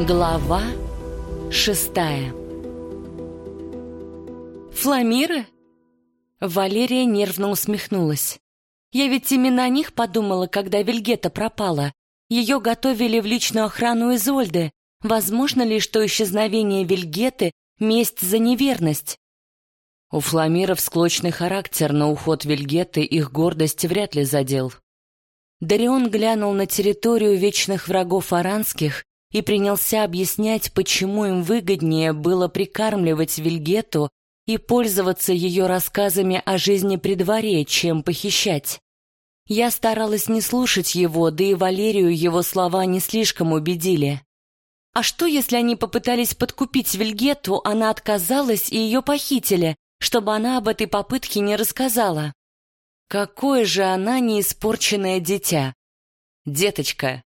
Глава шестая «Фламиры?» Валерия нервно усмехнулась. «Я ведь именно о них подумала, когда Вильгета пропала. Ее готовили в личную охрану Изольды. Возможно ли, что исчезновение Вильгеты — месть за неверность?» У Фламиров склочный характер, но уход Вильгеты их гордость вряд ли задел. Дарион глянул на территорию вечных врагов аранских и принялся объяснять, почему им выгоднее было прикармливать Вильгету и пользоваться ее рассказами о жизни при дворе, чем похищать. Я старалась не слушать его, да и Валерию его слова не слишком убедили. А что, если они попытались подкупить Вильгету, она отказалась и ее похитили, чтобы она об этой попытке не рассказала? Какое же она неиспорченное дитя! Деточка,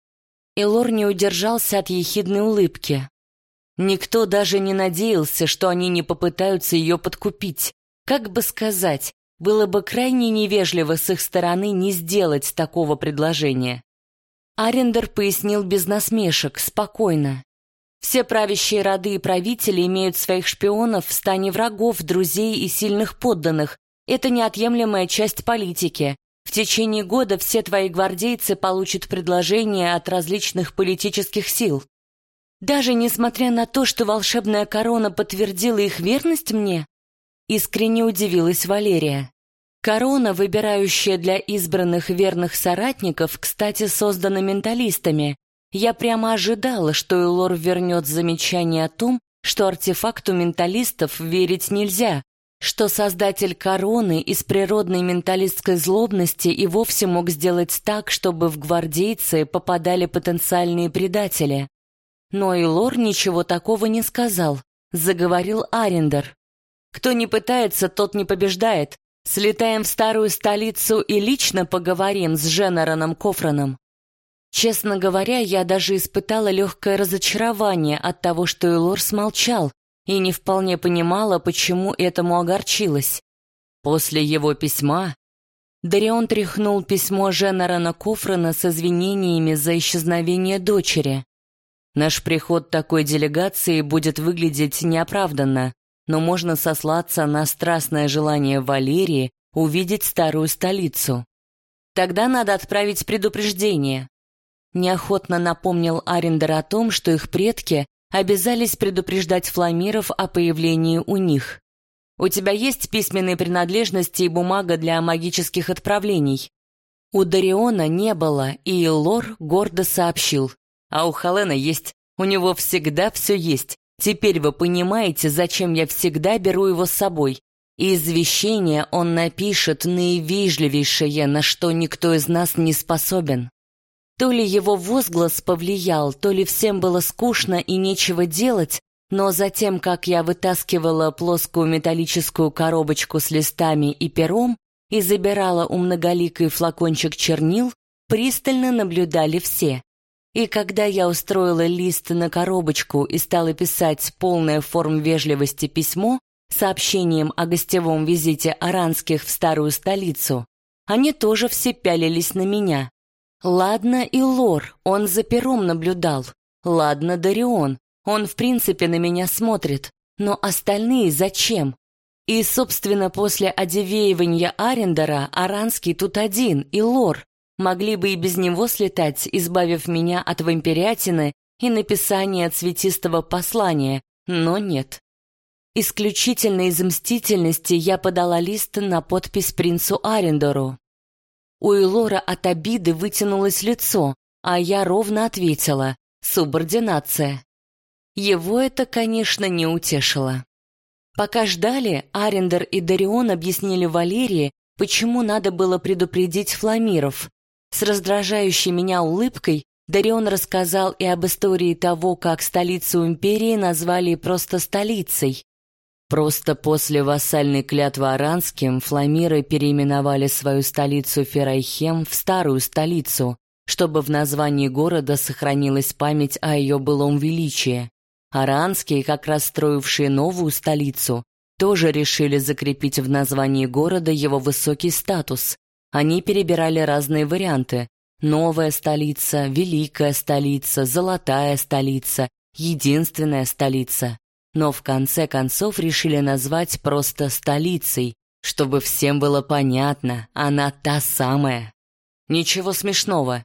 Элор не удержался от ехидной улыбки. Никто даже не надеялся, что они не попытаются ее подкупить. Как бы сказать, было бы крайне невежливо с их стороны не сделать такого предложения. Арендер пояснил без насмешек, спокойно. Все правящие роды и правители имеют своих шпионов в стане врагов, друзей и сильных подданных. Это неотъемлемая часть политики. В течение года все твои гвардейцы получат предложения от различных политических сил. Даже несмотря на то, что волшебная корона подтвердила их верность мне, искренне удивилась Валерия. Корона, выбирающая для избранных верных соратников, кстати, создана менталистами. Я прямо ожидала, что Элор вернет замечание о том, что артефакту менталистов верить нельзя, что создатель короны из природной менталистской злобности и вовсе мог сделать так, чтобы в гвардейцы попадали потенциальные предатели. Но и Лор ничего такого не сказал, заговорил Арендер. «Кто не пытается, тот не побеждает. Слетаем в старую столицу и лично поговорим с Женераном Кофраном». Честно говоря, я даже испытала легкое разочарование от того, что Элор смолчал, и не вполне понимала, почему этому огорчилась. После его письма Дарион тряхнул письмо Женерана Кофрана с извинениями за исчезновение дочери. Наш приход такой делегации будет выглядеть неоправданно, но можно сослаться на страстное желание Валерии увидеть старую столицу. Тогда надо отправить предупреждение. Неохотно напомнил Арендер о том, что их предки обязались предупреждать фламиров о появлении у них. «У тебя есть письменные принадлежности и бумага для магических отправлений?» У Дариона не было, и Лор гордо сообщил. «А у Халена есть. У него всегда все есть. Теперь вы понимаете, зачем я всегда беру его с собой. И извещение он напишет наивежливейшее, на что никто из нас не способен». То ли его возглас повлиял, то ли всем было скучно и нечего делать, но затем, как я вытаскивала плоскую металлическую коробочку с листами и пером и забирала у многоликой флакончик чернил, пристально наблюдали все. И когда я устроила лист на коробочку и стала писать полное форм вежливости письмо сообщением о гостевом визите аранских в старую столицу, они тоже все пялились на меня. Ладно и Лор, он за пером наблюдал. Ладно Дарион, он в принципе на меня смотрит. Но остальные зачем? И, собственно, после одевеивания Арендера Аранский тут один, и Лор. Могли бы и без него слетать, избавив меня от вампирятины и написания цветистого послания, но нет. Исключительно из мстительности я подала лист на подпись принцу Арендору. У Элора от обиды вытянулось лицо, а я ровно ответила «субординация». Его это, конечно, не утешило. Пока ждали, Арендер и Дарион объяснили Валерии, почему надо было предупредить фламиров. С раздражающей меня улыбкой Дарион рассказал и об истории того, как столицу империи назвали просто столицей, Просто после вассальной клятвы аранским фламиры переименовали свою столицу Ферайхем в старую столицу, чтобы в названии города сохранилась память о ее былом величии. Аранские, как раз строившие новую столицу, тоже решили закрепить в названии города его высокий статус. Они перебирали разные варианты. Новая столица, великая столица, золотая столица единственная столица. Но в конце концов решили назвать просто столицей, чтобы всем было понятно, она та самая. Ничего смешного.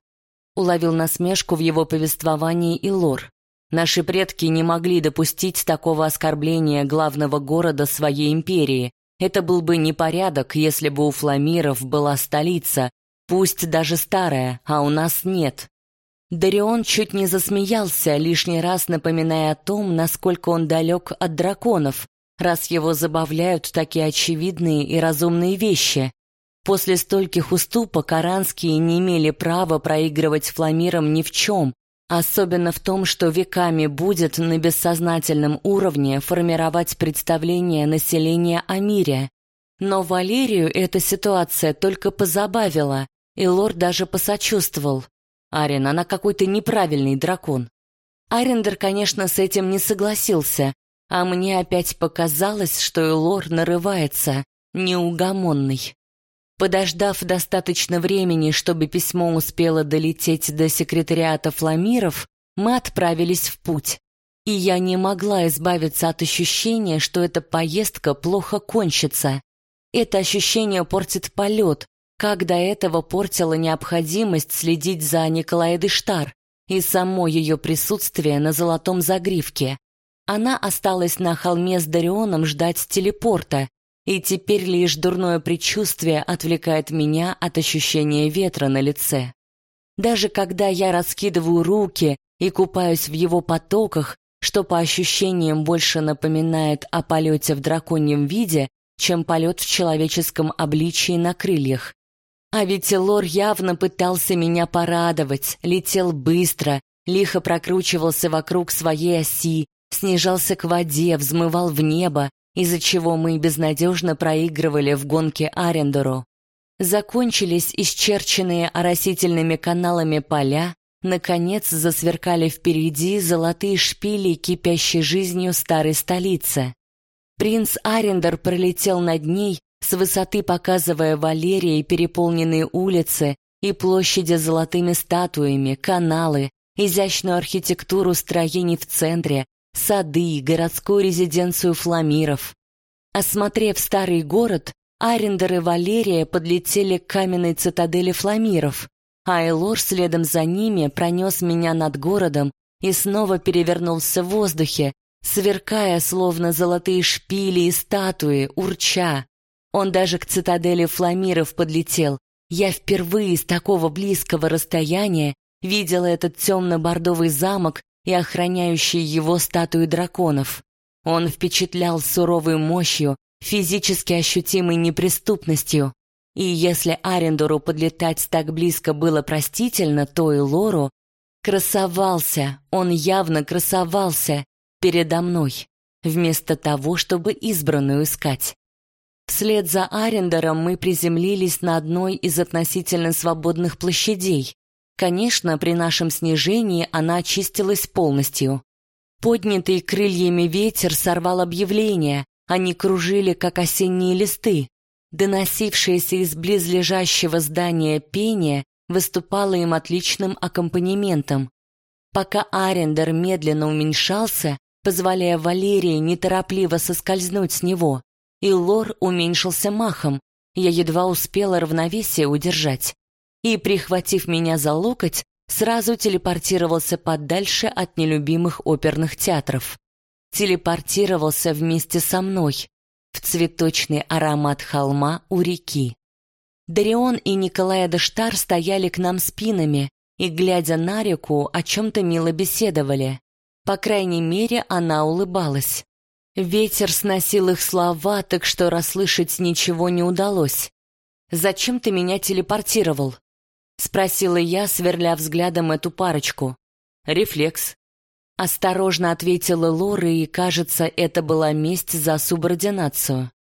Уловил насмешку в его повествовании и лор. Наши предки не могли допустить такого оскорбления главного города своей империи. Это был бы непорядок, если бы у фламиров была столица, пусть даже старая, а у нас нет. Дарион чуть не засмеялся, лишний раз напоминая о том, насколько он далек от драконов, раз его забавляют такие очевидные и разумные вещи. После стольких уступок аранские не имели права проигрывать фламирам ни в чем, особенно в том, что веками будет на бессознательном уровне формировать представление населения о мире. Но Валерию эта ситуация только позабавила, и лорд даже посочувствовал. Арен, она какой-то неправильный дракон. Арендер, конечно, с этим не согласился, а мне опять показалось, что Элор нарывается, неугомонный. Подождав достаточно времени, чтобы письмо успело долететь до секретариата Фламиров, мы отправились в путь. И я не могла избавиться от ощущения, что эта поездка плохо кончится. Это ощущение портит полет, как до этого портила необходимость следить за Николаем Дештар и само ее присутствие на золотом загривке. Она осталась на холме с Дарионом ждать телепорта, и теперь лишь дурное предчувствие отвлекает меня от ощущения ветра на лице. Даже когда я раскидываю руки и купаюсь в его потоках, что по ощущениям больше напоминает о полете в драконьем виде, чем полет в человеческом обличии на крыльях. А ведь Лор явно пытался меня порадовать, летел быстро, лихо прокручивался вокруг своей оси, снижался к воде, взмывал в небо, из-за чего мы безнадежно проигрывали в гонке Арендору. Закончились исчерченные оросительными каналами поля, наконец засверкали впереди золотые шпили кипящей жизнью старой столицы. Принц Арендор пролетел над ней, с высоты показывая Валерии переполненные улицы и площади с золотыми статуями, каналы, изящную архитектуру строений в центре, сады, городскую резиденцию фламиров. Осмотрев старый город, Арендер и Валерия подлетели к каменной цитадели фламиров, а Элор следом за ними пронес меня над городом и снова перевернулся в воздухе, сверкая, словно золотые шпили и статуи, урча. Он даже к цитадели фламиров подлетел. Я впервые с такого близкого расстояния видела этот темно-бордовый замок и охраняющие его статуи драконов. Он впечатлял суровой мощью, физически ощутимой неприступностью. И если Арендору подлетать так близко было простительно, то и Лору красовался, он явно красовался передо мной, вместо того, чтобы избранную искать. Вслед за Арендером мы приземлились на одной из относительно свободных площадей, Конечно, при нашем снижении она очистилась полностью. Поднятый крыльями ветер сорвал объявления, они кружили, как осенние листы. Доносившееся из близлежащего здания пение выступало им отличным аккомпанементом. Пока Арендер медленно уменьшался, позволяя Валерии неторопливо соскользнуть с него, и Лор уменьшился махом, я едва успела равновесие удержать и, прихватив меня за локоть, сразу телепортировался подальше от нелюбимых оперных театров. Телепортировался вместе со мной в цветочный аромат холма у реки. Дарион и Николай Дештар стояли к нам спинами и, глядя на реку, о чем-то мило беседовали. По крайней мере, она улыбалась. Ветер сносил их слова, так что расслышать ничего не удалось. «Зачем ты меня телепортировал?» — спросила я, сверля взглядом эту парочку. «Рефлекс». Осторожно ответила Лора, и, кажется, это была месть за субординацию.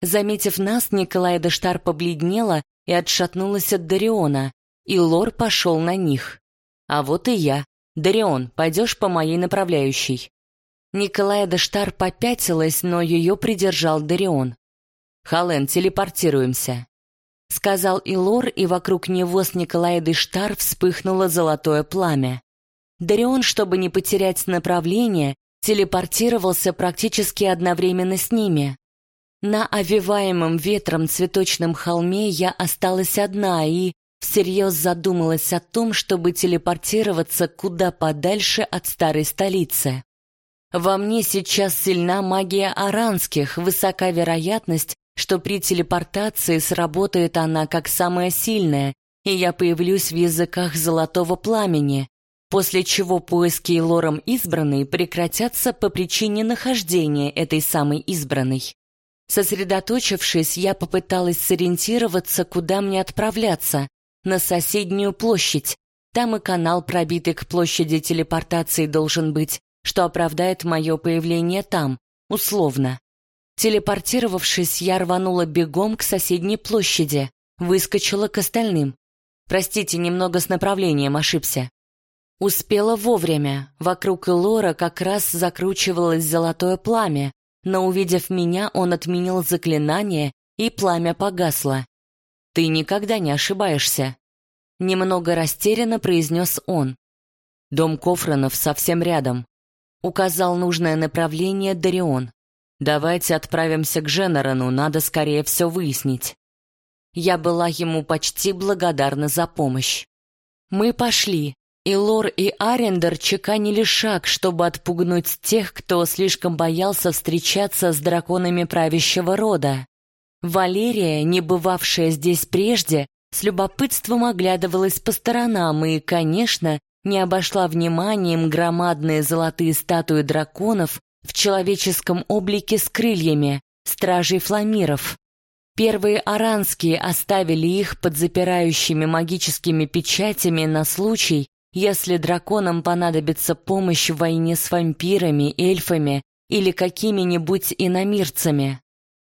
Заметив нас, Николай Дештар побледнела и отшатнулась от Дариона, и Лор пошел на них. А вот и я. «Дарион, пойдешь по моей направляющей?» Николай Дештар попятилась, но ее придержал Дарион. «Хален, телепортируемся» сказал Илор, и вокруг него с Николая Дештар вспыхнуло золотое пламя. Дарион, чтобы не потерять направление, телепортировался практически одновременно с ними. На овиваемом ветром цветочном холме я осталась одна и всерьез задумалась о том, чтобы телепортироваться куда подальше от старой столицы. Во мне сейчас сильна магия аранских, высока вероятность, что при телепортации сработает она как самая сильная, и я появлюсь в языках золотого пламени, после чего поиски Лором избранной прекратятся по причине нахождения этой самой избранной. Сосредоточившись, я попыталась сориентироваться, куда мне отправляться, на соседнюю площадь. Там и канал, пробитый к площади телепортации, должен быть, что оправдает мое появление там, условно. Телепортировавшись, я рванула бегом к соседней площади, выскочила к остальным. Простите, немного с направлением ошибся. Успела вовремя. Вокруг Лора как раз закручивалось золотое пламя, но, увидев меня, он отменил заклинание, и пламя погасло. «Ты никогда не ошибаешься», — немного растерянно произнес он. «Дом Кофранов совсем рядом», — указал нужное направление Дарион. «Давайте отправимся к Женерану, надо скорее все выяснить». Я была ему почти благодарна за помощь. Мы пошли, и Лор и Арендер чеканили шаг, чтобы отпугнуть тех, кто слишком боялся встречаться с драконами правящего рода. Валерия, не бывавшая здесь прежде, с любопытством оглядывалась по сторонам и, конечно, не обошла вниманием громадные золотые статуи драконов в человеческом облике с крыльями, стражей фламиров. Первые аранские оставили их под запирающими магическими печатями на случай, если драконам понадобится помощь в войне с вампирами, эльфами или какими-нибудь иномирцами.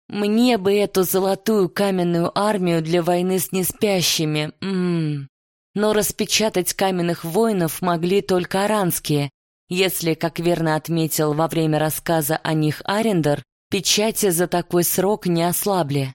Мне бы эту золотую каменную армию для войны с неспящими, м Но распечатать каменных воинов могли только аранские, если, как верно отметил во время рассказа о них Арендер, печати за такой срок не ослабли.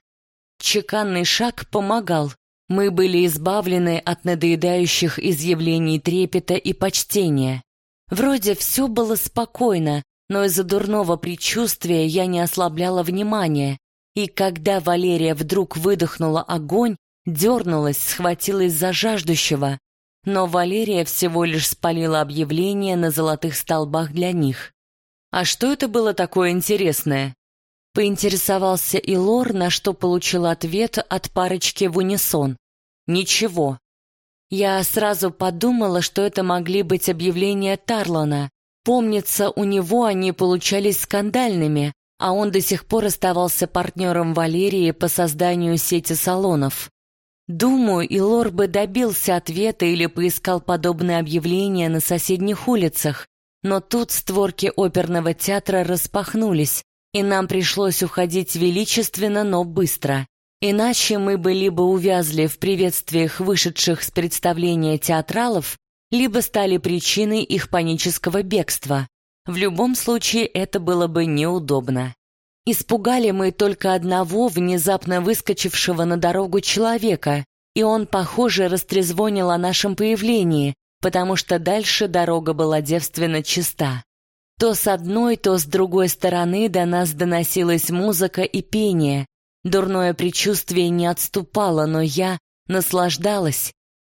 Чеканный шаг помогал. Мы были избавлены от надоедающих изъявлений трепета и почтения. Вроде все было спокойно, но из-за дурного предчувствия я не ослабляла внимания. И когда Валерия вдруг выдохнула огонь, дернулась, схватилась за жаждущего. Но Валерия всего лишь спалила объявление на золотых столбах для них. А что это было такое интересное? Поинтересовался и Лор, на что получил ответ от парочки в унисон. Ничего. Я сразу подумала, что это могли быть объявления Тарлона. Помнится, у него они получались скандальными, а он до сих пор оставался партнером Валерии по созданию сети салонов. Думаю, и Лор бы добился ответа или поискал подобные объявления на соседних улицах, но тут створки оперного театра распахнулись, и нам пришлось уходить величественно, но быстро. Иначе мы бы либо увязли в приветствиях вышедших с представления театралов, либо стали причиной их панического бегства. В любом случае это было бы неудобно. Испугали мы только одного внезапно выскочившего на дорогу человека, и он, похоже, растрезвонил о нашем появлении, потому что дальше дорога была девственно чиста. То с одной, то с другой стороны до нас доносилась музыка и пение. Дурное предчувствие не отступало, но я наслаждалась.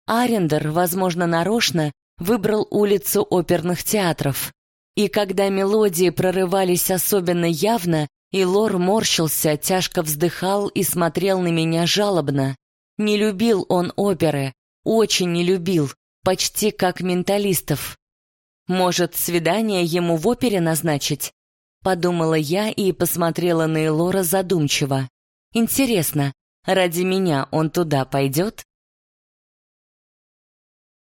Арендер, возможно, нарочно, выбрал улицу оперных театров. И когда мелодии прорывались особенно явно, и Лор морщился, тяжко вздыхал и смотрел на меня жалобно. Не любил он оперы, очень не любил, почти как менталистов. Может, свидание ему в опере назначить? Подумала я и посмотрела на Элора задумчиво. Интересно, ради меня он туда пойдет?